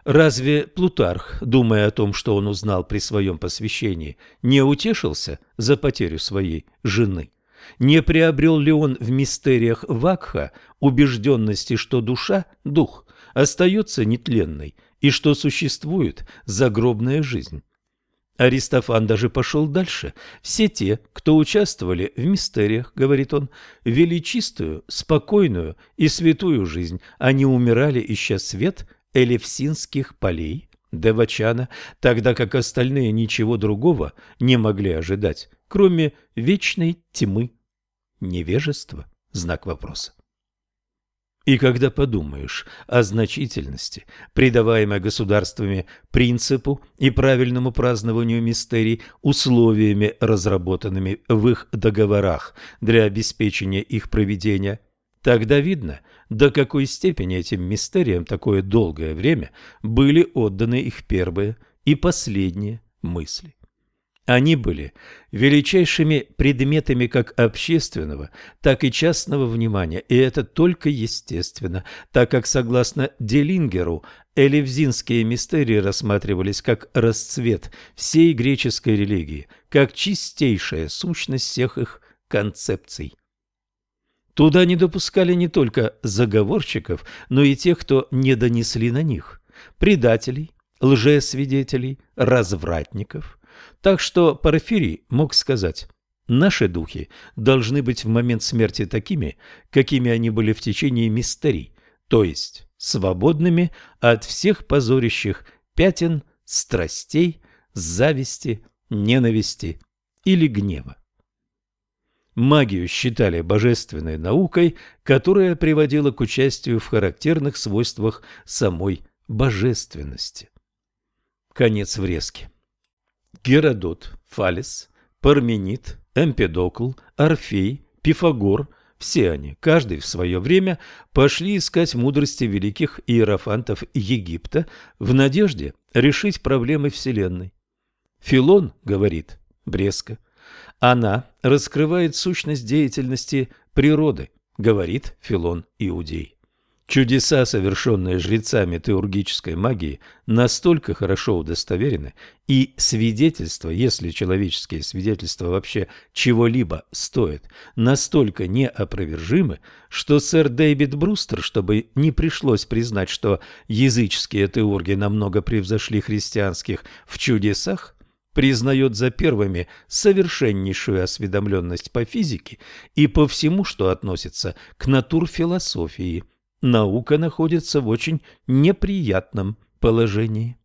Разве Плутарх, думая о том, что он узнал при своем посвящении, не утешился за потерю своей жены? Не приобрел ли он в мистериях Вакха убежденности, что душа, дух, остается нетленной и что существует загробная жизнь? Аристофан даже пошел дальше. Все те, кто участвовали в мистериях, говорит он, вели чистую, спокойную и святую жизнь. Они умирали, ища свет элевсинских полей Девачана, тогда как остальные ничего другого не могли ожидать, кроме вечной тьмы. Невежество? Знак вопроса. И когда подумаешь о значительности, придаваемой государствами принципу и правильному празднованию мистерий условиями, разработанными в их договорах для обеспечения их проведения, тогда видно, до какой степени этим мистериям такое долгое время были отданы их первые и последние мысли. Они были величайшими предметами как общественного, так и частного внимания, и это только естественно, так как, согласно Делингеру, элевзинские мистерии рассматривались как расцвет всей греческой религии, как чистейшая сущность всех их концепций. Туда не допускали не только заговорщиков, но и тех, кто не донесли на них, предателей, лжесвидетелей, развратников – так что Порфирий мог сказать, наши духи должны быть в момент смерти такими, какими они были в течение мистерий, то есть свободными от всех позорящих пятен, страстей, зависти, ненависти или гнева. Магию считали божественной наукой, которая приводила к участию в характерных свойствах самой божественности. Конец врезки. Геродот, Фалес, Парменид, Эмпедокл, Орфей, Пифагор – все они, каждый в свое время, пошли искать мудрости великих иерофантов Египта в надежде решить проблемы Вселенной. Филон говорит, Бреско, она раскрывает сущность деятельности природы, говорит Филон Иудей. Чудеса, совершенные жрецами теургической магии, настолько хорошо удостоверены, и свидетельства, если человеческие свидетельства вообще чего-либо стоят, настолько неопровержимы, что сэр Дэвид Брустер, чтобы не пришлось признать, что языческие теурги намного превзошли христианских в чудесах, признает за первыми совершеннейшую осведомленность по физике и по всему, что относится к натурфилософии – наука находится в очень неприятном положении.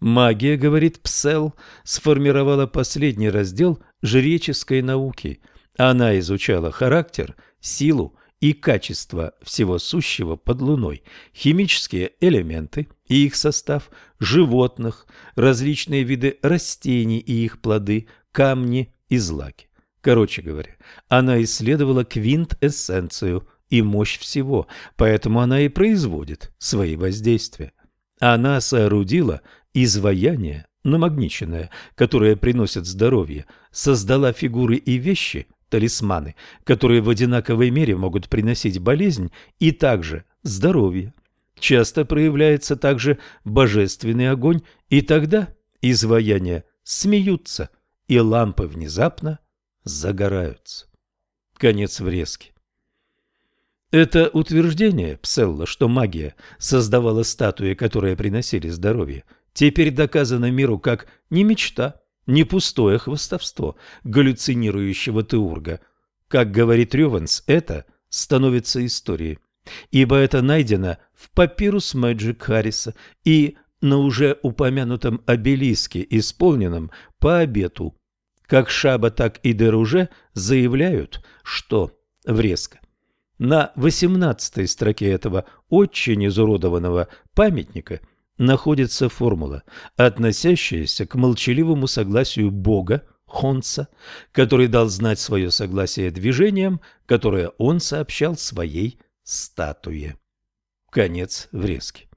Магия, говорит Псел, сформировала последний раздел жреческой науки. Она изучала характер, силу и качество всего сущего под луной, химические элементы и их состав, животных, различные виды растений и их плоды, камни и злаки. Короче говоря, она исследовала квинтэссенцию и мощь всего, поэтому она и производит свои воздействия. Она соорудила изваяние, намагниченное, которое приносит здоровье, создала фигуры и вещи, талисманы, которые в одинаковой мере могут приносить болезнь и также здоровье. Часто проявляется также божественный огонь, и тогда изваяния смеются, и лампы внезапно загораются. Конец врезки. Это утверждение Пселла, что магия создавала статуи, которые приносили здоровье, теперь доказано миру как не мечта, не пустое хвостовство галлюцинирующего теурга. Как говорит Рёванс, это становится историей, ибо это найдено в папирус Мэджик Харриса и на уже упомянутом обелиске, исполненном по обету. Как Шаба, так и Деруже заявляют, что врезко на восемнадцатой строке этого очень изуродованного памятника находится формула, относящаяся к молчаливому согласию Бога, Хонса, который дал знать свое согласие движением, которое он сообщал своей статуе. Конец врезки.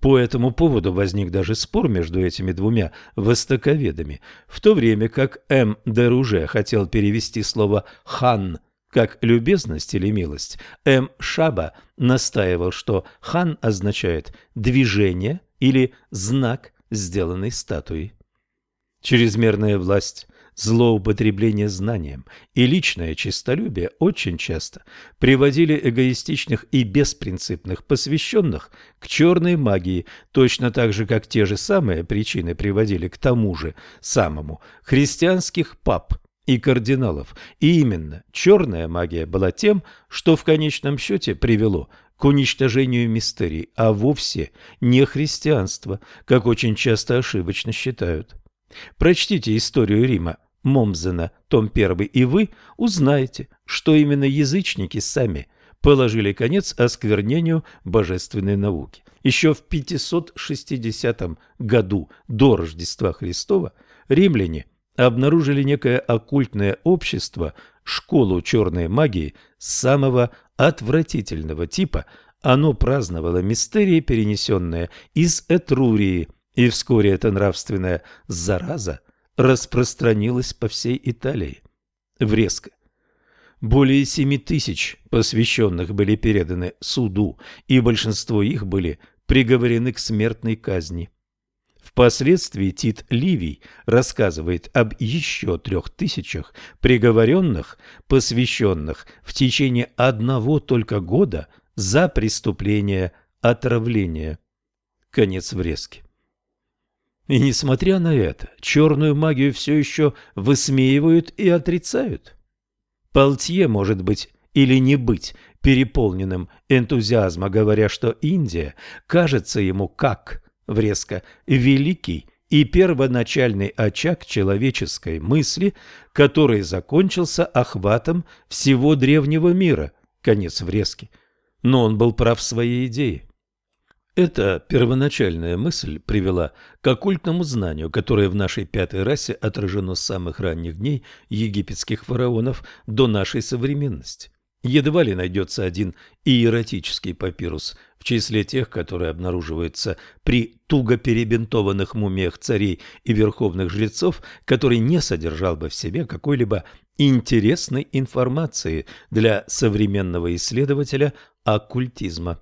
По этому поводу возник даже спор между этими двумя востоковедами, в то время как М. Деруже хотел перевести слово «хан» как любезность или милость, М. Шаба настаивал, что хан означает движение или знак, сделанный статуей. Чрезмерная власть злоупотребление знанием и личное честолюбие очень часто приводили эгоистичных и беспринципных посвященных к черной магии, точно так же, как те же самые причины приводили к тому же самому христианских пап и кардиналов. И именно черная магия была тем, что в конечном счете привело к уничтожению мистерий, а вовсе не христианство, как очень часто ошибочно считают. Прочтите историю Рима Момзена, том 1, и вы узнаете, что именно язычники сами положили конец осквернению божественной науки. Еще в 560 году до Рождества Христова римляне обнаружили некое оккультное общество, школу черной магии самого отвратительного типа. Оно праздновало мистерии, перенесенные из Этрурии, и вскоре эта нравственная зараза распространилась по всей Италии. Врезко. Более семи тысяч посвященных были переданы суду, и большинство их были приговорены к смертной казни. Впоследствии Тит Ливий рассказывает об еще трех тысячах приговоренных, посвященных в течение одного только года за преступление отравления. Конец врезки. И несмотря на это, черную магию все еще высмеивают и отрицают. Палтье может быть или не быть переполненным энтузиазма, говоря, что Индия кажется ему как, врезко, великий и первоначальный очаг человеческой мысли, который закончился охватом всего древнего мира, конец врезки. Но он был прав в своей идее. Эта первоначальная мысль привела к оккультному знанию, которое в нашей пятой расе отражено с самых ранних дней египетских фараонов до нашей современности. Едва ли найдется один иеротический папирус числе тех, которые обнаруживаются при туго перебинтованных мумиях царей и верховных жрецов, который не содержал бы в себе какой-либо интересной информации для современного исследователя оккультизма.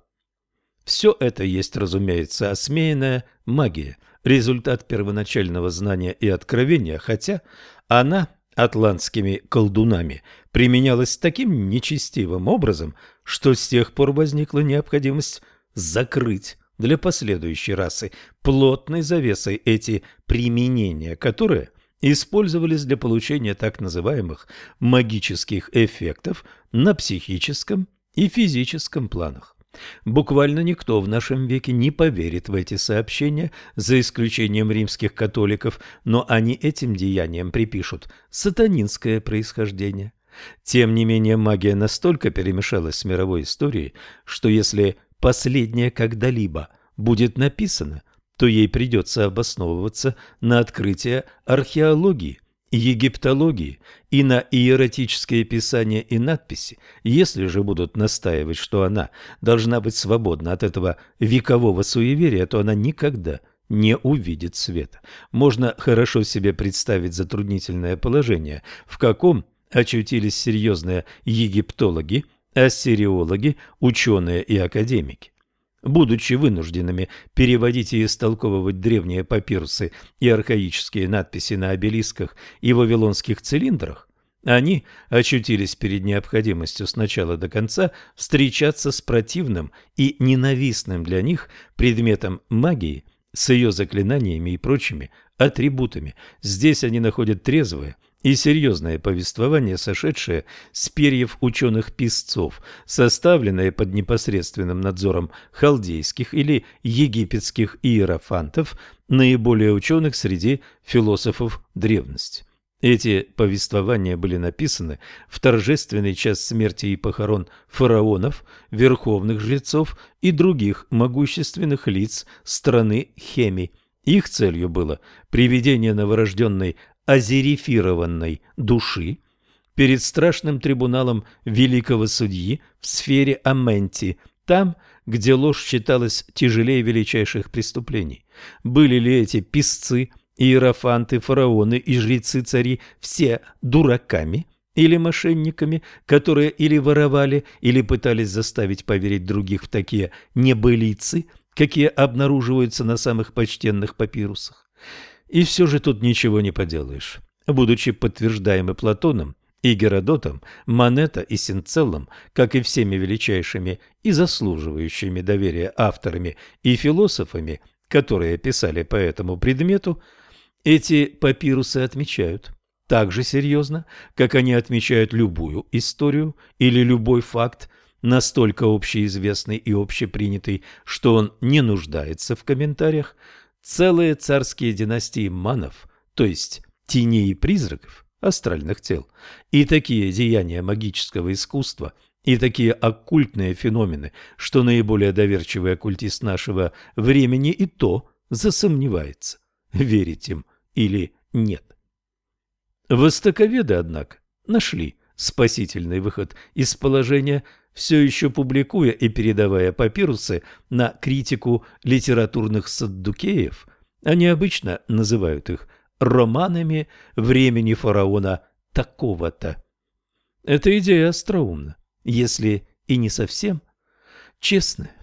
Все это есть, разумеется, осмеянная магия, результат первоначального знания и откровения, хотя она атлантскими колдунами применялась таким нечестивым образом, что с тех пор возникла необходимость закрыть для последующей расы плотной завесой эти применения, которые использовались для получения так называемых магических эффектов на психическом и физическом планах. Буквально никто в нашем веке не поверит в эти сообщения, за исключением римских католиков, но они этим деяниям припишут сатанинское происхождение. Тем не менее, магия настолько перемешалась с мировой историей, что если последняя когда-либо будет написана, то ей придется обосновываться на открытие археологии, египтологии и на иеротические писания и надписи, если же будут настаивать, что она должна быть свободна от этого векового суеверия, то она никогда не увидит света. Можно хорошо себе представить затруднительное положение, в каком очутились серьезные египтологи, ассириологи, ученые и академики будучи вынужденными переводить и истолковывать древние папирусы и архаические надписи на обелисках и вавилонских цилиндрах, они очутились перед необходимостью сначала до конца встречаться с противным и ненавистным для них предметом магии, с ее заклинаниями и прочими атрибутами. Здесь они находят трезвое и серьезное повествование, сошедшее с перьев ученых-писцов, составленное под непосредственным надзором халдейских или египетских иерофантов, наиболее ученых среди философов древности. Эти повествования были написаны в торжественный час смерти и похорон фараонов, верховных жрецов и других могущественных лиц страны Хеми. Их целью было приведение новорожденной азерифированной души перед страшным трибуналом великого судьи в сфере Аменти, там, где ложь считалась тяжелее величайших преступлений? Были ли эти писцы, иерофанты, фараоны и жрецы-цари все дураками или мошенниками, которые или воровали, или пытались заставить поверить других в такие небылицы, какие обнаруживаются на самых почтенных папирусах? И все же тут ничего не поделаешь. Будучи подтверждаемы Платоном и Геродотом, Монета и Синцеллом, как и всеми величайшими и заслуживающими доверия авторами и философами, которые писали по этому предмету, эти папирусы отмечают так же серьезно, как они отмечают любую историю или любой факт, настолько общеизвестный и общепринятый, что он не нуждается в комментариях, целые царские династии манов, то есть теней и призраков, астральных тел, и такие деяния магического искусства, и такие оккультные феномены, что наиболее доверчивый оккультист нашего времени и то засомневается, верить им или нет. Востоковеды, однако, нашли спасительный выход из положения, все еще публикуя и передавая папирусы на критику литературных саддукеев, они обычно называют их романами времени фараона такого-то. Эта идея остроумна, если и не совсем честная.